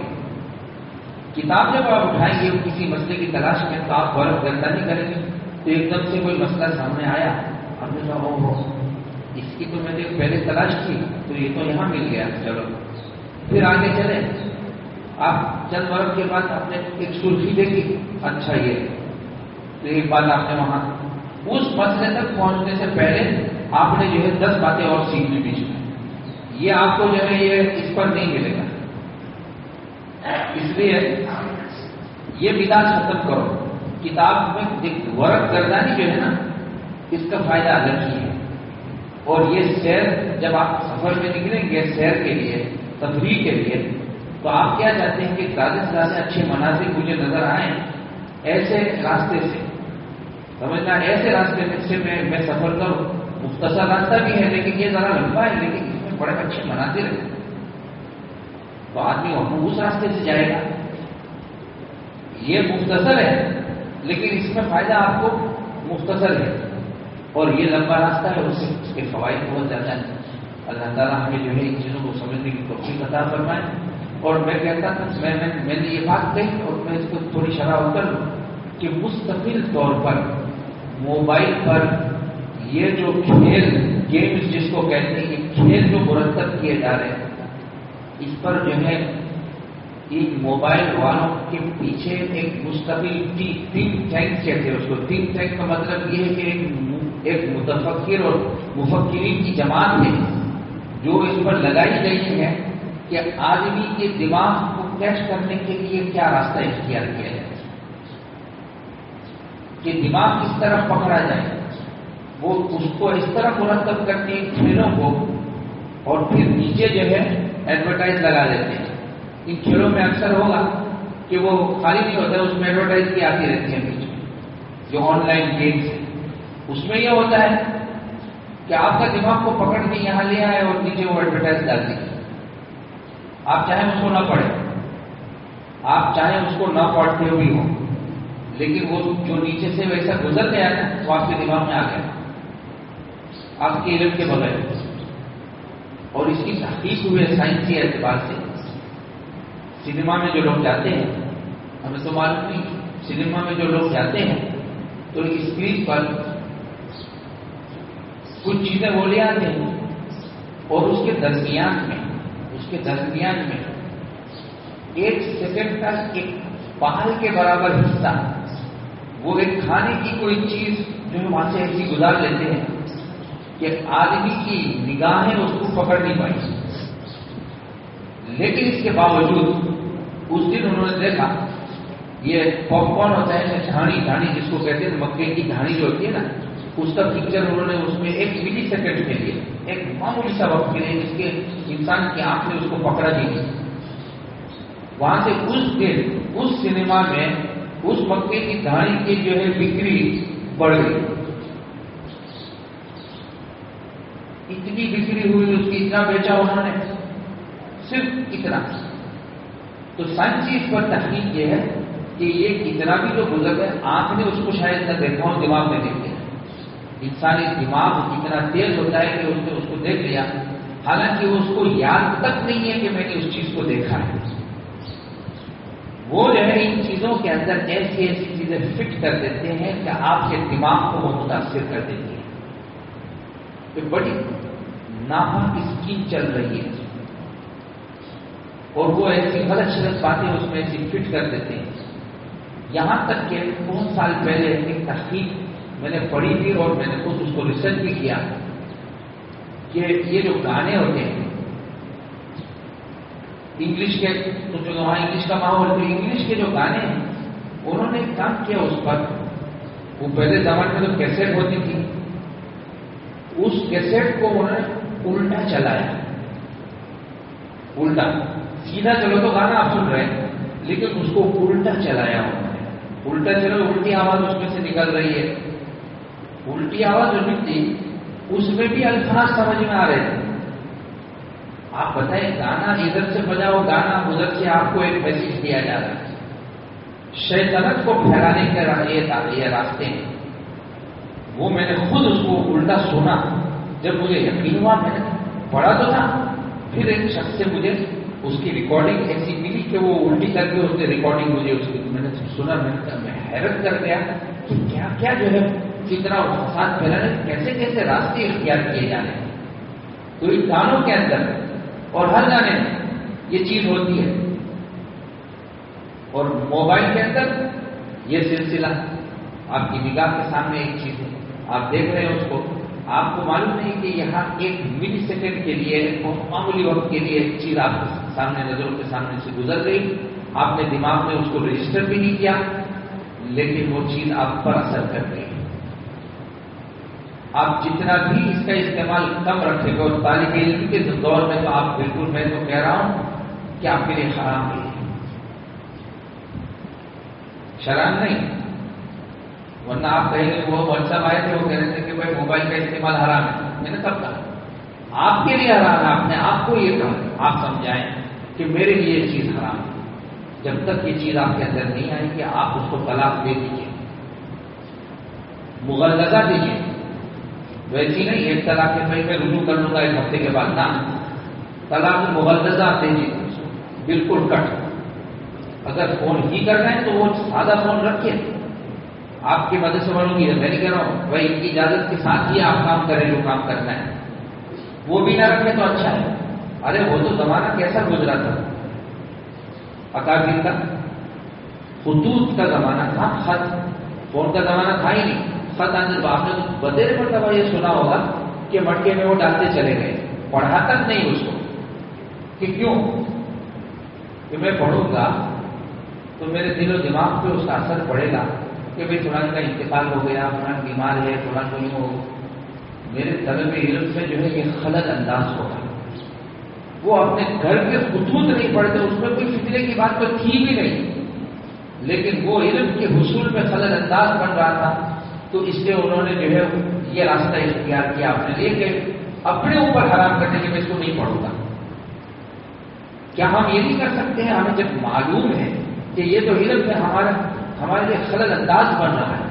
किताब जब आप उठाएँगे, किसी मसले की तलाश में तो आप गौरव गंदा नहीं करेंगे। तो एकदम से कोई मसला सामने आया। आपने कहा हो इसकी तो मैंने पहले तलाश की तो ये तो यहाँ मिल गया। चलो, फिर आगे चले। आप चंद वर्ष के बाद आपने एक सुर्खी देखी। अच्छा ये तो एक बात आपने वहाँ उस मसले तक पहुँचने से पहले आपने जो है दस बातें और सीख ली बीच में ये आपको जो है ये इस पर नहीं मिलेगा। इसलिए ये विदात खत्म करो। किताब में वर्क गर्दानी जो है ना, इसका फ़ायदा अलग ही है। और ये सैर जब आप सफ़र में निकलेंगे सैर के लिए, तफरी के लिए तो आप क्या चाहते हैं कि ज़्यादा से ज़्यादा अच्छे मनाजिर मुझे नज़र आए? ऐसे रास्ते से। समझना, ऐसे रास्ते में से मैं मैं सफ़र करूँ। मुख्तसर रास्ता भी है, लेकिन ये जरा लंबा है, लेकिन इसमें बड़े अच्छे मनाजिर है तो आदमी उस रास्ते से जाएगा। ये मुख्तसर है, लेकिन इसमें फ़ायदा आपको मुख्तसर है। और ये लंबा रास्ता है उससे उसके फवायद बहुत ज़्यादा है। अल्लाह ताला हमें जो है इन चीज़ों को समझने की कोशिश बता फरमाए। और मैं कहता था मैं, मैं मैंने ये बात कही और मैं इसको थोड़ी शराब कर लूँ कि मुस्तकिल तौर पर मोबाइल पर ये जो खेल गेम्स जिसको कहते हैं खेल जो मुरतब किए जा रहे हैं इस पर जो है एक मोबाइल वालों के पीछे एक मुस्तकिल थिंक टैंक कहते हैं उसको। थिंक टैंक का मतलब ये है कि एक एक मुतफिर और मुफक्रिन की जमात है जो इस पर लगाई गई है। कि आदमी के दिमाग को कैच करने के लिए क्या रास्ता इख्तियार किया जाए? कि दिमाग किस तरह पकड़ा जाए? वो उसको इस तरह मुरतब करते हैं खेलों को और फिर नीचे जो है एडवर्टाइज लगा देते हैं। इन खेलों में अक्सर होगा कि वो खाली नहीं होता, उसमें एडवर्टाइज भी आती रहती है बीच में। जो ऑनलाइन गेम्स उसमें यह होता है कि आपका दिमाग को पकड़ के यहाँ ले आए और नीचे वो एडवर्टाइज डाल दी आप चाहे उसको ना पढ़े, आप चाहे उसको न पढ़ते हुए हो, लेकिन वो जो नीचे से वैसा गुजर गया ना वो आपके दिमाग में आ गया। आपके इलम के बगैर और इसकी तहकीक हुई है साइंस के एतबार से। सिनेमा में जो लोग जाते हैं, हमें तो मालूम नहीं, सिनेमा में जो लोग जाते हैं तो स्क्रीन पर कुछ चीज़ें बोले आते हैं, और उसके दरमियान में उसके दरमियान में एक सेकंड का एक पहाड़ के बराबर हिस्सा, वो एक खाने की कोई चीज़ जो वहाँ से ऐसी गुजार लेते हैं कि आदमी की निगाहें उसको पकड़ नहीं पाई। लेकिन इसके बावजूद उस दिन उन्होंने देखा, ये पॉपकॉर्न होता है झाड़ी झाड़ी जिसको कहते हैं, मक्के की झाड़ी जो होती है ना उसका पिक्चर उन्होंने उसमें एक मिली सेकेंड के लिए, एक मामूली सा वक्त के लिए जिसके इंसान की आँख ने उसको पकड़ा दी वहाँ से उस दिन, उस सिनेमा में, उस मक्के की धाड़ी की जो है बिक्री बढ़ गई। इतनी बिक्री हुई उसकी, इतना बेचा उन्होंने, सिर्फ़ इतना। तो साइंस इस पर तकनीक यह है कि ये कितना भी जो गुजर है, आँख ने उसको शायद न देखा और दिमाग में देख इंसानी दिमाग इतना तेज होता है कि उसने उसको देख लिया। हालाँकि उसको याद तक नहीं है कि मैंने उस चीज़ को देखा है। वो जो है, इन चीज़ों के अंदर ऐसी ऐसी चीज़ें फिट कर देते हैं कि आपके दिमाग को वो मुतासर कर देती है। तो बड़ी नापाक स्कीम चल रही है। और वो ऐसी गलत शलत बातें उसमें ऐसी फिट कर देते हैं। यहाँ तक कि बहुत साल पहले एक तहकीक मैंने पढ़ी थी और मैंने खुद उसको रिसर्च भी किया कि ये जो गाने होते हैं इंग्लिश के तो जो वहाँ इंग्लिश का माहौल तो इंग्लिश के जो गाने हैं, उन्होंने काम किया उस पर? वो पहले जमाने में तो कैसेट होती थी। उस कैसेट को उन्होंने उल्टा चलाया। उल्टा। सीधा चलो तो गाना आप सुन रहे हैं, लेकिन उसको उल्टा चलाया उन्होंने। उल्टा चलो, उल्टी आवाज़ उसमें से निकल रही है। उल्टी आवाज़ जो निकली उसमें भी अल्फाज समझ में आ रहे थे। आप बताएँ गाना इधर से बजाओ गाना उधर से आपको एक मैसेज दिया जा रहा है। शैतनत को फैलाने के ये, ये रास्ते हैं। वो मैंने खुद उसको उल्टा सुना जब मुझे यकीन हुआ मैंने पढ़ा तो था। फिर एक शख्स से मुझे उसकी रिकॉर्डिंग ऐसी मिली कि वो उल्टी करके उसने रिकॉर्डिंग मुझे उसकी मैंने सुना मैंने मैं हैरत कर गया कि क्या क्या जो है कितना फसाद फैलाने कैसे कैसे रास्ते इख्तियार किए जा रहे हैं? तो इन गानों के अंदर और हर गाने में ये चीज़ होती है। और मोबाइल के अंदर ये सिलसिला आपकी निगाह के सामने एक चीज़ है। आप देख रहे हैं उसको। आपको मालूम नहीं कि यहाँ एक मिली सेकेंड के लिए और मामूली वक्त के लिए एक चीज़ आप सामने नज़रों के सामने से गुजर गई। आपने दिमाग में उसको रजिस्टर भी नहीं किया, लेकिन वो चीज़ आप पर असर कर गई। आप जितना भी इसका इस्तेमाल कम रखेंगे और तालिब इल्म के दौर में तो आप बिल्कुल, मैं तो कह रहा हूँ कि आपके लिए हराम है। शराब नहीं। वरना आप कहेंगे वो व्हाट्सएप आए थे, वो कह रहे थे कि भाई मोबाइल का इस्तेमाल हराम है। मैंने कब कहा, आपके लिए हराम है, आपने आपको ये कहा। आप समझाएँ कि मेरे लिए ये चीज़ हराम है। जब तक ये चीज़ आपके अंदर नहीं आएगी, आप उसको तलाक दे दीजिए। मुगलजा दीजिए। वैसी नहीं, एक तलाक के मैं रुजू कर लूँगा एक हफ़्ते के बाद, ना। तलाक मुगलजा दीजिए बिल्कुल कट। अगर फ़ोन ही करना है तो वो सादा फ़ोन रखिए। आपकी मदद से बनूँगी मैं नहीं कह रहा हूँ। भाई इनकी इजाज़त के साथ ही आप काम करें, जो काम करना है। वो भी ना रखे तो अच्छा है। अरे, वो तो जमाना कैसा गुजरा था? अकाबिर का। खुतूत का जमाना था खत फ़ोन का जमाना था ही नहीं। खत आने तो आपने तो बतेरे मरतबा ये सुना होगा कि मटके में वो डालते चले गए। पढ़ा तक नहीं उसको कि क्यों? कि मैं पढ़ूँगा तो मेरे दिलो दिमाग पे उसका असर पड़ेगा कि भाई फलान का इंतकाल हो गया फलान बीमार है फलान कोई हो मेरे तलब इलम से जो है ये खलत अंदाज होगा वो अपने घर के खुतूत नहीं पढ़ते, उसमें कोई फितरे की बात तो थी भी नहीं। लेकिन वो इलम के हसूल में खलत अंदाज बन रहा था। तो इसलिए उन्होंने जो है ये रास्ता इख्तियार किया अपने लिए कि अपने ऊपर हराम करने के मैं इसको नहीं पढ़ूँगा। क्या हम ये नहीं कर सकते हैं? हमें जब मालूम है कि ये तो इलम में हमारा, हमारे लिए खलल अंदाज बन रहा है।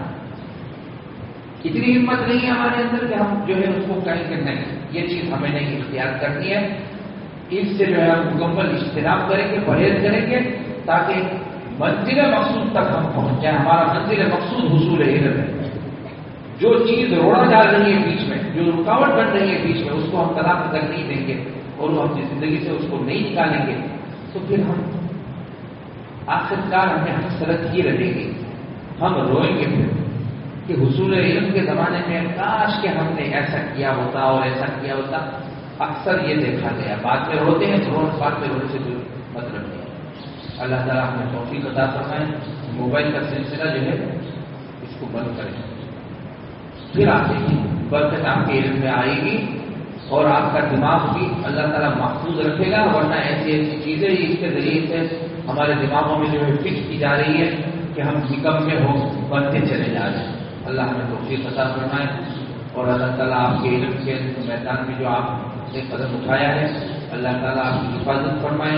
इतनी हिम्मत नहीं है हमारे अंदर कि हम जो है उसको कहें कि नहीं। ये चीज़ हमें नहीं इख्तियार करनी है। इससे जो है हम मुकम्मल इज्तनाब करेंगे, परहेज करेंगे, ताकि मंजिल मकसूद तक हम पहुँच जाए। हमारा मंजिल मकसूद हसूल इलम है। जो चीज़ रोड़ा डाल रही है बीच में, जो रुकावट बन रही है बीच में, उसको हम तलाक कर नहीं देंगे और वो अपनी ज़िंदगी से उसको नहीं निकालेंगे। तो फिर हम, आखिरकार हमें हसरत ही रहेगी हम रोएँगे फिर कि हुसूल इलम के जमाने में, काश के हमने ऐसा किया होता और ऐसा किया होता। अक्सर ये देखा गया। बाद में रोते हैं तो बाद में रोने से कोई मतलब नहीं। अल्लाह ताला हमें तोफीक बता फरमाए। मोबाइल का सिलसिला जो है, इसको बंद करें। फिर आप देखिए बरकत आपके इल्म में आएगी और आपका दिमाग भी अल्लाह ताला महफूज रखेगा, वरना ऐसी ऐसी चीज़ें इसके ज़रिए से हमारे दिमागों में जो है फिट की जा रही है कि हम निकम में हो बनते चले जा रहे हैं। अल्लाह हमें तोफीक अता फरमाए और अल्लाह ताला आपके इल्म के मैदान में जो आपने कदम उठाया है, अल्लाह ताला आपकी हिफाजत फरमाए,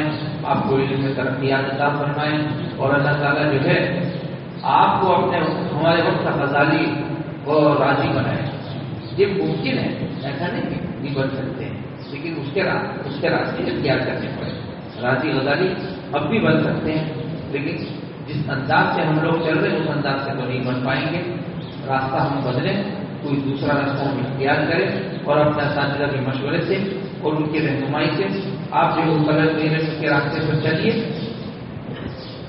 आपको इल्म में तरक्यात अता फरमाए और अल्लाह ताला जो है आपको अपने हमारे वक्त का गजाली को राज़ी बनाए ये मुमकिन है ऐसा नहीं नहीं बन सकते हैं लेकिन उसके रा, उसके रास्ते इख्तियार करने पड़े। राज़ी गजाली अब भी बन सकते हैं लेकिन जिस अंदाज से हम लोग चल रहे हैं उस अंदाज से तो नहीं बन पाएँगे। रास्ता हम बदलें कोई दूसरा रास्ता हम इख्तियार करें और अपने साथियों के मशवरे से और उनकी रहनुमाई से आप जो गलत रहे उसके रास्ते पर चलिए।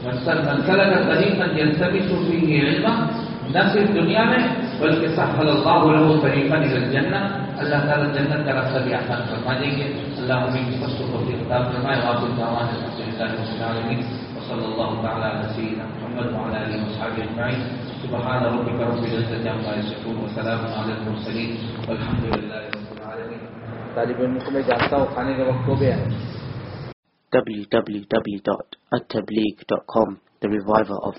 मनसल का तरीकन जलसबी सूफी इल्मा न सिर्फ़ दुनिया में बल्कि सल्लल्लाहु तरीका निकल जन्नत अल्लाह ताला जन्नत का रास्ता भी आसान फरमा देंगे अल्लाह हमें की फ़सलों को भी खिताब फरमाए वापिस दावान अलहमदिल्लाह वसल्लल्लाहु तआला अला सय्यिदिना मुहम्मद व अला आलिहि वसहबिहि अजमईन सुबहान रब्बिका रब्बिल इज्जति अम्मा यसिफून व सलामुन अलल मुरसलीन वल्हम्दुलिल्लाहि रब्बिल आलमीन तालिब इल्म को मैं जानता हूँ खाने का वक्त हो गया है www.attableek.com The Reviver of